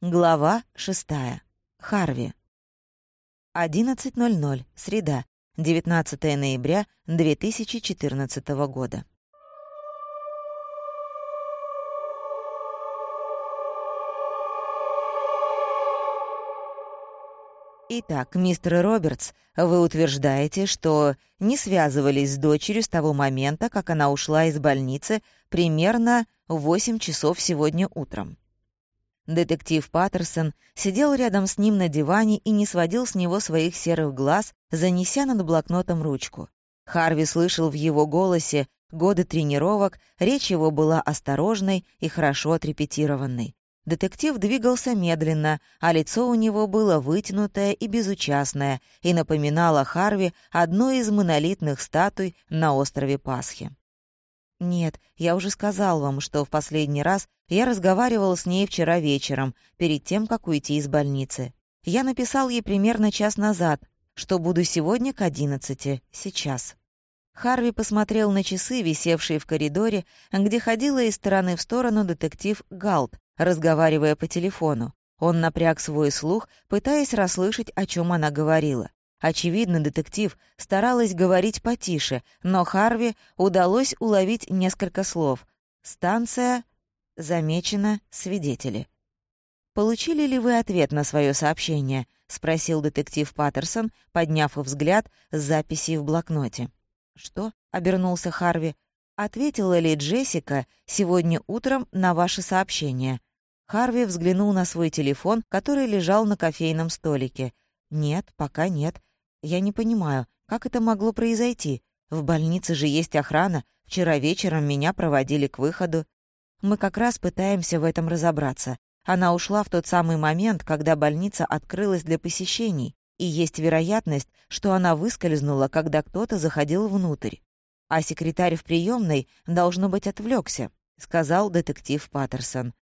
Глава шестая. Харви. 11.00. Среда. 19 ноября 2014 года. Итак, мистер Робертс, вы утверждаете, что не связывались с дочерью с того момента, как она ушла из больницы примерно в 8 часов сегодня утром. Детектив Паттерсон сидел рядом с ним на диване и не сводил с него своих серых глаз, занеся над блокнотом ручку. Харви слышал в его голосе годы тренировок, речь его была осторожной и хорошо отрепетированной. Детектив двигался медленно, а лицо у него было вытянутое и безучастное и напоминало Харви одну из монолитных статуй на острове Пасхи. «Нет, я уже сказал вам, что в последний раз я разговаривал с ней вчера вечером, перед тем, как уйти из больницы. Я написал ей примерно час назад, что буду сегодня к одиннадцати, сейчас». Харви посмотрел на часы, висевшие в коридоре, где ходила из стороны в сторону детектив Галт, разговаривая по телефону. Он напряг свой слух, пытаясь расслышать, о чем она говорила. Очевидно, детектив старалась говорить потише, но Харви удалось уловить несколько слов. «Станция. Замечено. Свидетели». «Получили ли вы ответ на свое сообщение?» — спросил детектив Паттерсон, подняв взгляд с записи в блокноте. «Что?» — обернулся Харви. «Ответила ли Джессика сегодня утром на ваше сообщение?» Харви взглянул на свой телефон, который лежал на кофейном столике. «Нет, пока нет. Я не понимаю, как это могло произойти? В больнице же есть охрана. Вчера вечером меня проводили к выходу. Мы как раз пытаемся в этом разобраться. Она ушла в тот самый момент, когда больница открылась для посещений, и есть вероятность, что она выскользнула, когда кто-то заходил внутрь. А секретарь в приемной, должно быть, отвлекся, сказал детектив Паттерсон.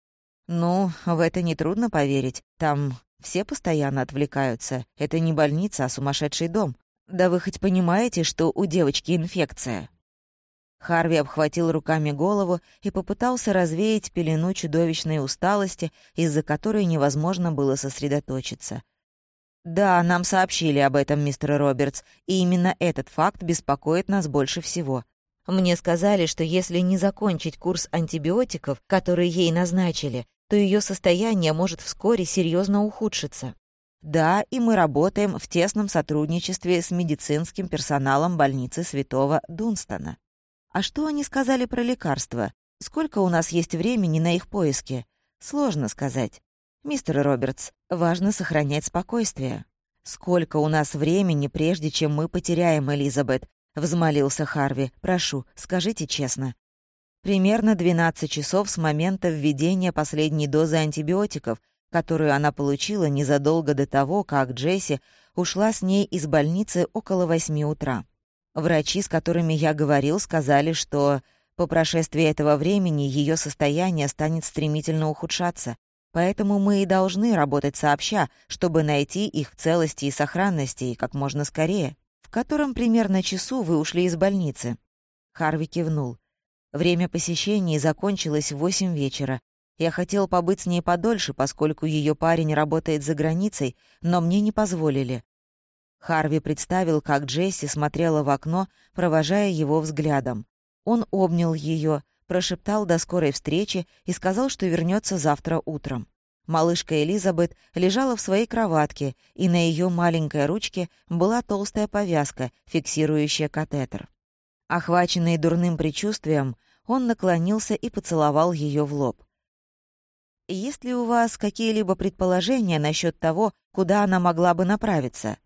«Ну, в это нетрудно поверить. Там все постоянно отвлекаются. Это не больница, а сумасшедший дом. Да вы хоть понимаете, что у девочки инфекция?» Харви обхватил руками голову и попытался развеять пелену чудовищной усталости, из-за которой невозможно было сосредоточиться. «Да, нам сообщили об этом, мистер Робертс, и именно этот факт беспокоит нас больше всего. Мне сказали, что если не закончить курс антибиотиков, который ей назначили, то ее состояние может вскоре серьезно ухудшиться. Да, и мы работаем в тесном сотрудничестве с медицинским персоналом больницы Святого Дунстона. А что они сказали про лекарства? Сколько у нас есть времени на их поиски? Сложно сказать. Мистер Робертс, важно сохранять спокойствие. Сколько у нас времени, прежде чем мы потеряем Элизабет? Взмолился Харви. Прошу, скажите честно. Примерно 12 часов с момента введения последней дозы антибиотиков, которую она получила незадолго до того, как Джесси ушла с ней из больницы около 8 утра. Врачи, с которыми я говорил, сказали, что по прошествии этого времени ее состояние станет стремительно ухудшаться, поэтому мы и должны работать сообща, чтобы найти их целости и сохранности как можно скорее. В котором примерно часу вы ушли из больницы?» Харви кивнул. Время посещений закончилось в восемь вечера. Я хотел побыть с ней подольше, поскольку ее парень работает за границей, но мне не позволили. Харви представил, как Джесси смотрела в окно, провожая его взглядом. Он обнял ее, прошептал до скорой встречи и сказал, что вернется завтра утром. Малышка Элизабет лежала в своей кроватке, и на ее маленькой ручке была толстая повязка, фиксирующая катетер. Охваченный дурным предчувствием, он наклонился и поцеловал ее в лоб. «Есть ли у вас какие-либо предположения насчет того, куда она могла бы направиться?»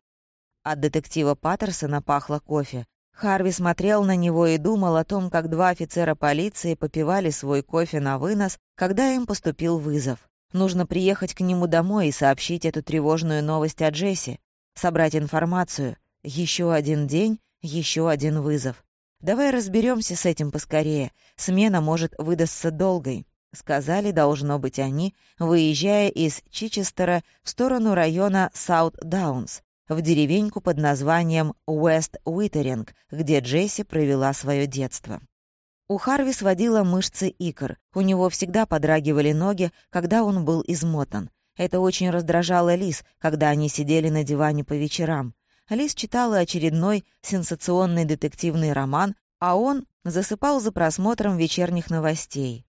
От детектива Паттерсона пахло кофе. Харви смотрел на него и думал о том, как два офицера полиции попивали свой кофе на вынос, когда им поступил вызов. Нужно приехать к нему домой и сообщить эту тревожную новость о Джесси, собрать информацию. Еще один день, еще один вызов. «Давай разберемся с этим поскорее. Смена может выдастся долгой», — сказали, должно быть, они, выезжая из Чичестера в сторону района Саут-Даунс, в деревеньку под названием Уэст-Уитеринг, где Джесси провела свое детство. У Харви сводила мышцы икр, у него всегда подрагивали ноги, когда он был измотан. Это очень раздражало Лис, когда они сидели на диване по вечерам. Лис читала очередной сенсационный детективный роман, а он засыпал за просмотром вечерних новостей.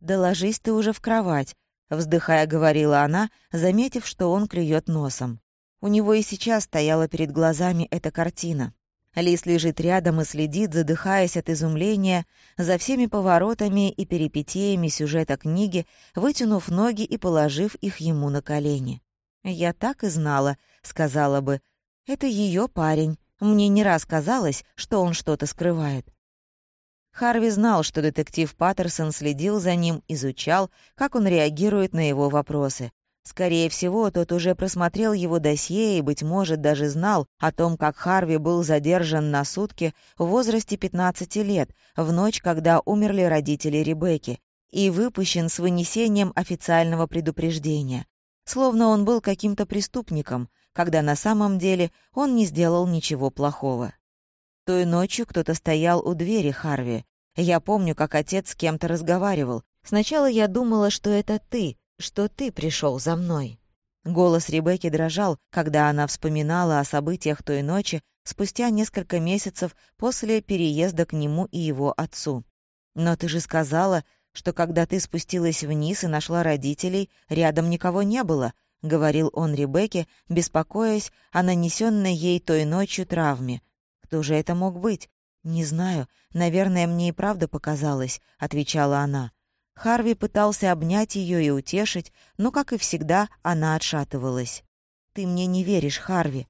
«Да ты уже в кровать», — вздыхая говорила она, заметив, что он клюет носом. У него и сейчас стояла перед глазами эта картина. Лис лежит рядом и следит, задыхаясь от изумления, за всеми поворотами и перипетиями сюжета книги, вытянув ноги и положив их ему на колени. «Я так и знала», — сказала бы. «Это ее парень. Мне не раз казалось, что он что-то скрывает». Харви знал, что детектив Паттерсон следил за ним, изучал, как он реагирует на его вопросы. Скорее всего, тот уже просмотрел его досье и, быть может, даже знал о том, как Харви был задержан на сутки в возрасте 15 лет, в ночь, когда умерли родители Ребекки, и выпущен с вынесением официального предупреждения. Словно он был каким-то преступником, когда на самом деле он не сделал ничего плохого. Той ночью кто-то стоял у двери Харви. Я помню, как отец с кем-то разговаривал. Сначала я думала, что это ты, что ты пришел за мной». Голос Ребекки дрожал, когда она вспоминала о событиях той ночи спустя несколько месяцев после переезда к нему и его отцу. «Но ты же сказала, что когда ты спустилась вниз и нашла родителей, рядом никого не было», — говорил он Ребекке, беспокоясь о нанесенной ей той ночью травме. «Кто же это мог быть?» «Не знаю. Наверное, мне и правда показалось», — отвечала она. Харви пытался обнять ее и утешить, но, как и всегда, она отшатывалась. «Ты мне не веришь, Харви».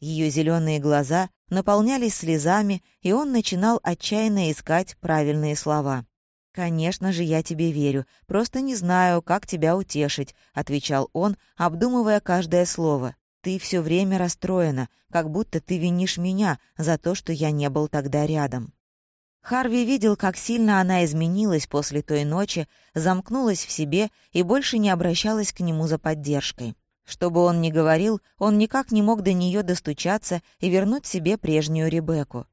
Ее зеленые глаза наполнялись слезами, и он начинал отчаянно искать правильные слова. «Конечно же, я тебе верю, просто не знаю, как тебя утешить», — отвечал он, обдумывая каждое слово. «Ты все время расстроена, как будто ты винишь меня за то, что я не был тогда рядом». Харви видел, как сильно она изменилась после той ночи, замкнулась в себе и больше не обращалась к нему за поддержкой. Что бы он ни говорил, он никак не мог до нее достучаться и вернуть себе прежнюю Ребекку.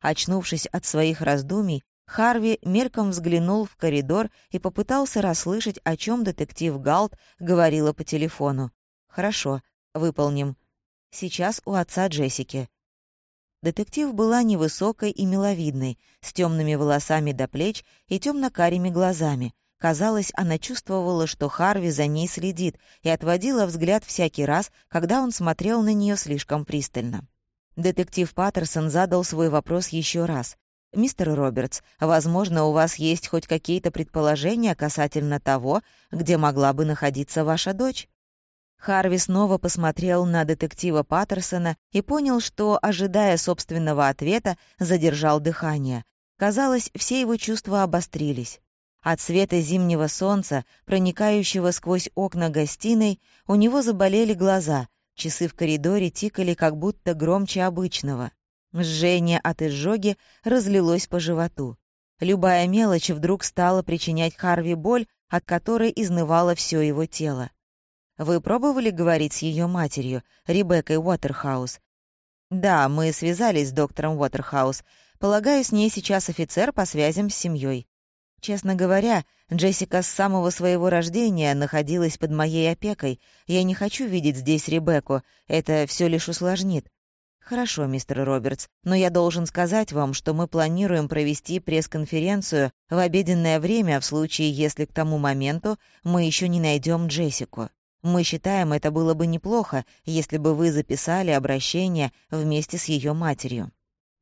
Очнувшись от своих раздумий, Харви мельком взглянул в коридор и попытался расслышать, о чем детектив Галт говорила по телефону. «Хорошо, выполним. Сейчас у отца Джессики. Детектив была невысокой и миловидной, с темными волосами до плеч и темно-карими глазами. Казалось, она чувствовала, что Харви за ней следит, и отводила взгляд всякий раз, когда он смотрел на нее слишком пристально. Детектив Паттерсон задал свой вопрос еще раз. «Мистер Робертс, возможно, у вас есть хоть какие-то предположения касательно того, где могла бы находиться ваша дочь?» Харви снова посмотрел на детектива Паттерсона и понял, что, ожидая собственного ответа, задержал дыхание. Казалось, все его чувства обострились. От света зимнего солнца, проникающего сквозь окна гостиной, у него заболели глаза, часы в коридоре тикали как будто громче обычного. Жжение от изжоги разлилось по животу. Любая мелочь вдруг стала причинять Харви боль, от которой изнывало все его тело. Вы пробовали говорить с ее матерью, Ребеккой Уотерхаус? Да, мы связались с доктором Уотерхаус. Полагаю, с ней сейчас офицер по связям с семьей. Честно говоря, Джессика с самого своего рождения находилась под моей опекой. Я не хочу видеть здесь Ребекку. Это все лишь усложнит. «Хорошо, мистер Робертс, но я должен сказать вам, что мы планируем провести пресс-конференцию в обеденное время в случае, если к тому моменту мы еще не найдем Джессику. Мы считаем, это было бы неплохо, если бы вы записали обращение вместе с ее матерью».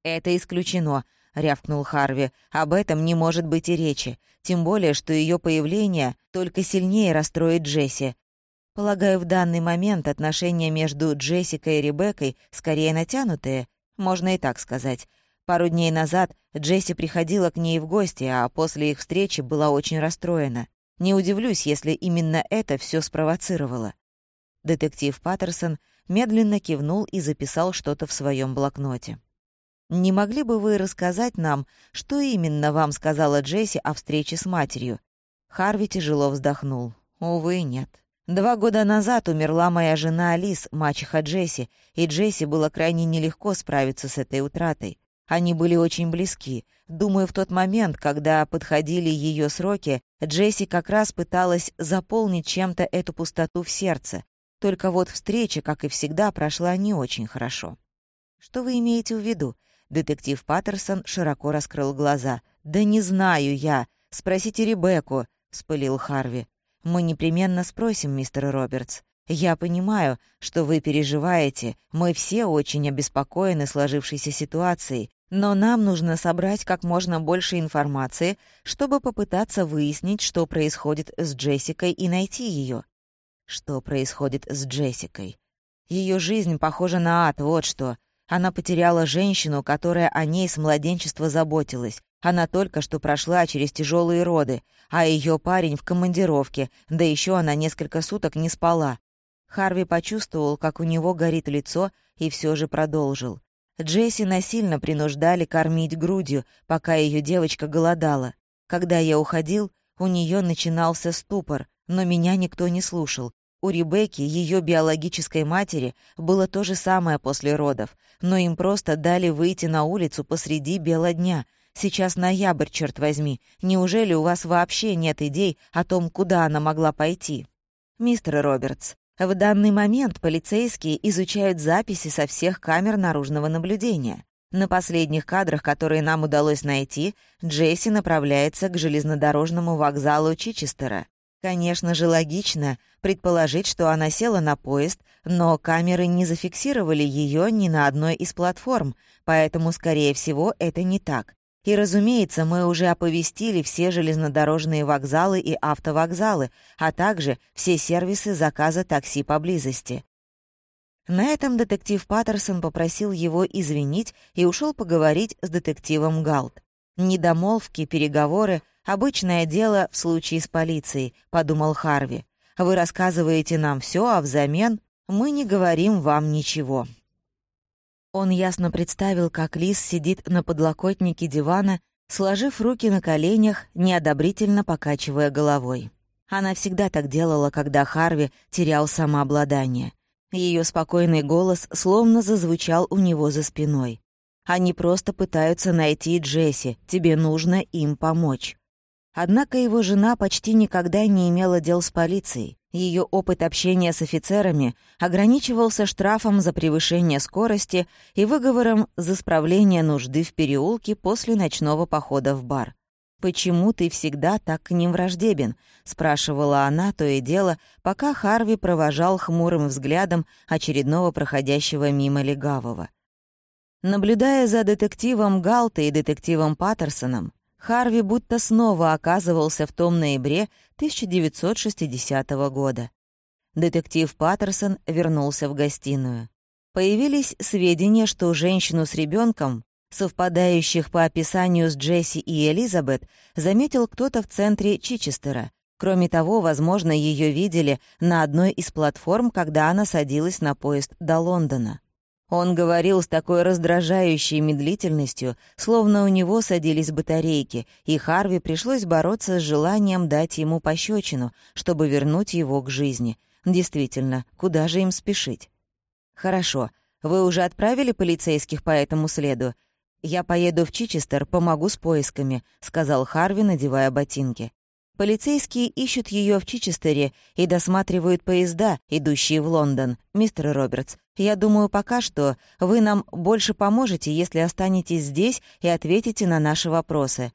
«Это исключено», — рявкнул Харви. «Об этом не может быть и речи. Тем более, что ее появление только сильнее расстроит Джесси. Полагаю, в данный момент отношения между Джессикой и Ребеккой скорее натянутые, можно и так сказать. Пару дней назад Джесси приходила к ней в гости, а после их встречи была очень расстроена. Не удивлюсь, если именно это все спровоцировало. Детектив Паттерсон медленно кивнул и записал что-то в своем блокноте. «Не могли бы вы рассказать нам, что именно вам сказала Джесси о встрече с матерью?» Харви тяжело вздохнул. «Увы, нет. Два года назад умерла моя жена Алис, мачеха Джесси, и Джесси было крайне нелегко справиться с этой утратой. Они были очень близки. Думаю, в тот момент, когда подходили ее сроки, Джесси как раз пыталась заполнить чем-то эту пустоту в сердце. Только вот встреча, как и всегда, прошла не очень хорошо. «Что вы имеете в виду?» Детектив Паттерсон широко раскрыл глаза. «Да не знаю я. Спросите Ребекку», — спылил Харви. «Мы непременно спросим, мистер Робертс. Я понимаю, что вы переживаете. Мы все очень обеспокоены сложившейся ситуацией. Но нам нужно собрать как можно больше информации, чтобы попытаться выяснить, что происходит с Джессикой и найти ее. Что происходит с Джессикой? Ее жизнь похожа на ад, вот что. Она потеряла женщину, которая о ней с младенчества заботилась. Она только что прошла через тяжелые роды, а ее парень в командировке, да еще она несколько суток не спала. Харви почувствовал, как у него горит лицо, и все же продолжил. Джесси насильно принуждали кормить грудью, пока ее девочка голодала. Когда я уходил, у нее начинался ступор, но меня никто не слушал. У Ребекки, ее биологической матери, было то же самое после родов, но им просто дали выйти на улицу посреди бела дня. Сейчас ноябрь, черт возьми. Неужели у вас вообще нет идей о том, куда она могла пойти? Мистер Робертс, в данный момент полицейские изучают записи со всех камер наружного наблюдения. На последних кадрах, которые нам удалось найти, Джесси направляется к железнодорожному вокзалу Чичестера. Конечно же, логично предположить, что она села на поезд, но камеры не зафиксировали ее ни на одной из платформ, поэтому, скорее всего, это не так. И, разумеется, мы уже оповестили все железнодорожные вокзалы и автовокзалы, а также все сервисы заказа такси поблизости. На этом детектив Паттерсон попросил его извинить и ушел поговорить с детективом Галт. Недомолвки, переговоры — обычное дело в случае с полицией», — подумал Харви. «Вы рассказываете нам все, а взамен мы не говорим вам ничего». Он ясно представил, как Лис сидит на подлокотнике дивана, сложив руки на коленях, неодобрительно покачивая головой. Она всегда так делала, когда Харви терял самообладание. Ее спокойный голос словно зазвучал у него за спиной. Они просто пытаются найти Джесси, тебе нужно им помочь. Однако его жена почти никогда не имела дел с полицией. Ее опыт общения с офицерами ограничивался штрафом за превышение скорости и выговором за справление нужды в переулке после ночного похода в бар. «Почему ты всегда так к ним враждебен?» — спрашивала она то и дело, пока Харви провожал хмурым взглядом очередного проходящего мимо легавого. Наблюдая за детективом Галта и детективом Паттерсоном, Харви будто снова оказывался в том ноябре 1960 года. Детектив Паттерсон вернулся в гостиную. Появились сведения, что женщину с ребенком, совпадающих по описанию с Джесси и Элизабет, заметил кто-то в центре Чичестера. Кроме того, возможно, ее видели на одной из платформ, когда она садилась на поезд до Лондона. Он говорил с такой раздражающей медлительностью, словно у него садились батарейки, и Харви пришлось бороться с желанием дать ему пощечину, чтобы вернуть его к жизни. Действительно, куда же им спешить? «Хорошо. Вы уже отправили полицейских по этому следу?» «Я поеду в Чичестер, помогу с поисками», — сказал Харви, надевая ботинки. Полицейские ищут ее в Чичестере и досматривают поезда, идущие в Лондон. Мистер Робертс, я думаю, пока что вы нам больше поможете, если останетесь здесь и ответите на наши вопросы».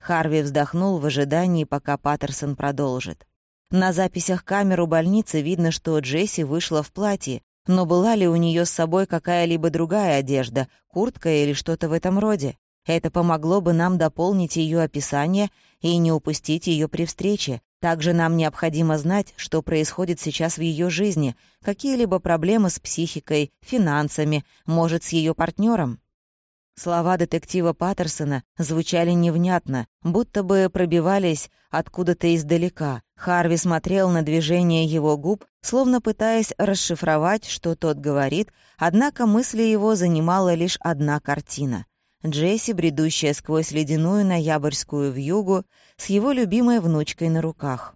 Харви вздохнул в ожидании, пока Паттерсон продолжит. На записях камер у больницы видно, что Джесси вышла в платье, но была ли у нее с собой какая-либо другая одежда, куртка или что-то в этом роде? Это помогло бы нам дополнить ее описание и не упустить ее при встрече. Также нам необходимо знать, что происходит сейчас в ее жизни, какие-либо проблемы с психикой, финансами, может, с ее партнером. Слова детектива Паттерсона звучали невнятно, будто бы пробивались откуда-то издалека. Харви смотрел на движение его губ, словно пытаясь расшифровать, что тот говорит, однако мысли его занимала лишь одна картина. Джесси, бредущая сквозь ледяную ноябрьскую вьюгу, с его любимой внучкой на руках.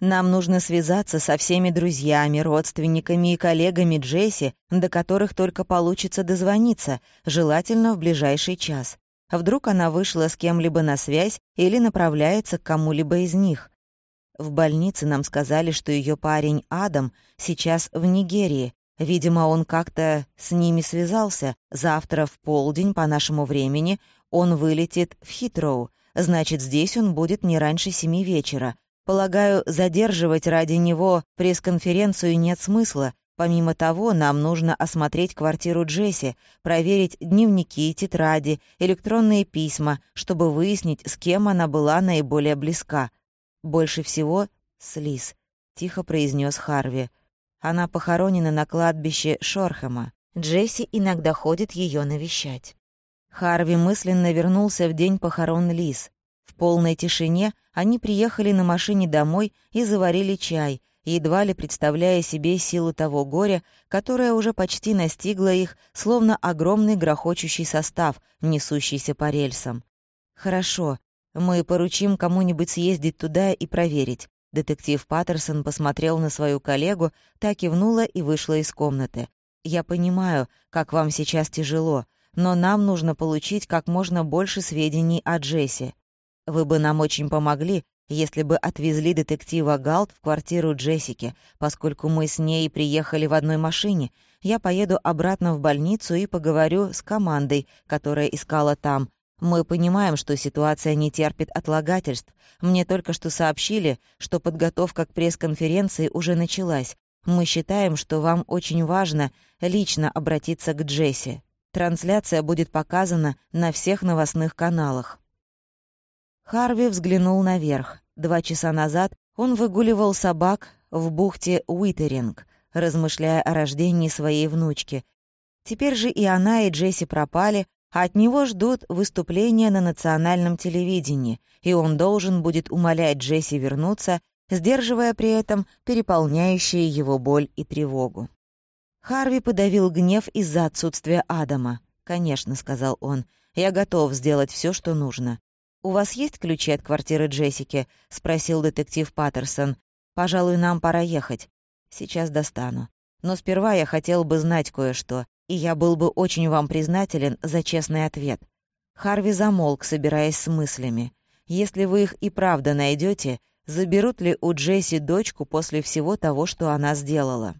Нам нужно связаться со всеми друзьями, родственниками и коллегами Джесси, до которых только получится дозвониться, желательно в ближайший час. Вдруг она вышла с кем-либо на связь или направляется к кому-либо из них. В больнице нам сказали, что ее парень Адам сейчас в Нигерии. Видимо, он как-то с ними связался. Завтра в полдень по нашему времени он вылетит в Хитроу. Значит, здесь он будет не раньше семи вечера. Полагаю, задерживать ради него пресс-конференцию нет смысла. Помимо того, нам нужно осмотреть квартиру Джесси, проверить дневники, тетради, электронные письма, чтобы выяснить, с кем она была наиболее близка. Больше всего с Лиз, тихо произнес Харви. Она похоронена на кладбище Шорхема. Джесси иногда ходит ее навещать. Харви мысленно вернулся в день похорон Лиз. В полной тишине они приехали на машине домой и заварили чай, едва ли представляя себе силу того горя, которое уже почти настигло их, словно огромный грохочущий состав, несущийся по рельсам. «Хорошо, мы поручим кому-нибудь съездить туда и проверить». Детектив Паттерсон посмотрел на свою коллегу, так кивнула и вышла из комнаты. «Я понимаю, как вам сейчас тяжело, но нам нужно получить как можно больше сведений о Джесси. Вы бы нам очень помогли, если бы отвезли детектива Галт в квартиру Джессики, поскольку мы с ней приехали в одной машине. Я поеду обратно в больницу и поговорю с командой, которая искала там. Мы понимаем, что ситуация не терпит отлагательств. Мне только что сообщили, что подготовка к пресс-конференции уже началась. Мы считаем, что вам очень важно лично обратиться к Джесси. Трансляция будет показана на всех новостных каналах. Харви взглянул наверх. Два часа назад он выгуливал собак в бухте Уитеринг, размышляя о рождении своей внучки. Теперь же и она, и Джесси пропали, от него ждут выступления на национальном телевидении, и он должен будет умолять Джесси вернуться, сдерживая при этом переполняющие его боль и тревогу. Харви подавил гнев из-за отсутствия Адама. «Конечно», — сказал он, — «я готов сделать все, что нужно. «У вас есть ключи от квартиры Джессики?» — спросил детектив Паттерсон. «Пожалуй, нам пора ехать. Сейчас достану. Но сперва я хотел бы знать кое-что, и я был бы очень вам признателен за честный ответ». Харви замолк, собираясь с мыслями. «Если вы их и правда найдете, заберут ли у Джесси дочку после всего того, что она сделала?»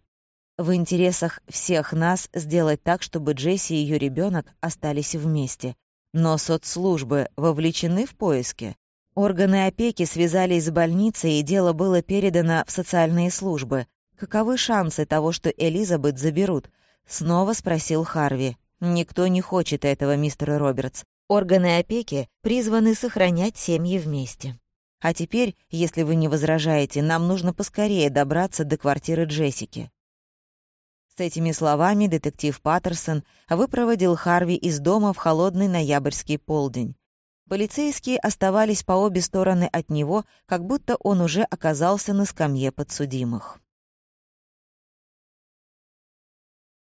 В интересах всех нас сделать так, чтобы Джесси и ее ребенок остались вместе. Но соцслужбы вовлечены в поиски. Органы опеки связались с больницей, и дело было передано в социальные службы. Каковы шансы того, что Элизабет заберут? Снова спросил Харви. Никто не хочет этого, мистер Робертс. Органы опеки призваны сохранять семьи вместе. А теперь, если вы не возражаете, нам нужно поскорее добраться до квартиры Джессики. С этими словами детектив Паттерсон выпроводил Харви из дома в холодный ноябрьский полдень. Полицейские оставались по обе стороны от него, как будто он уже оказался на скамье подсудимых.